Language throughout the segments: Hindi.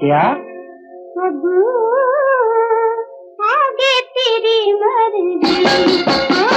क्या? अब आगे तेरी मर्ज़ी।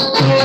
Oh.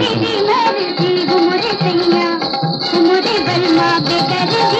तेरी मर्ज़ी उम्र सैया उम्र बलमा बेदर्जी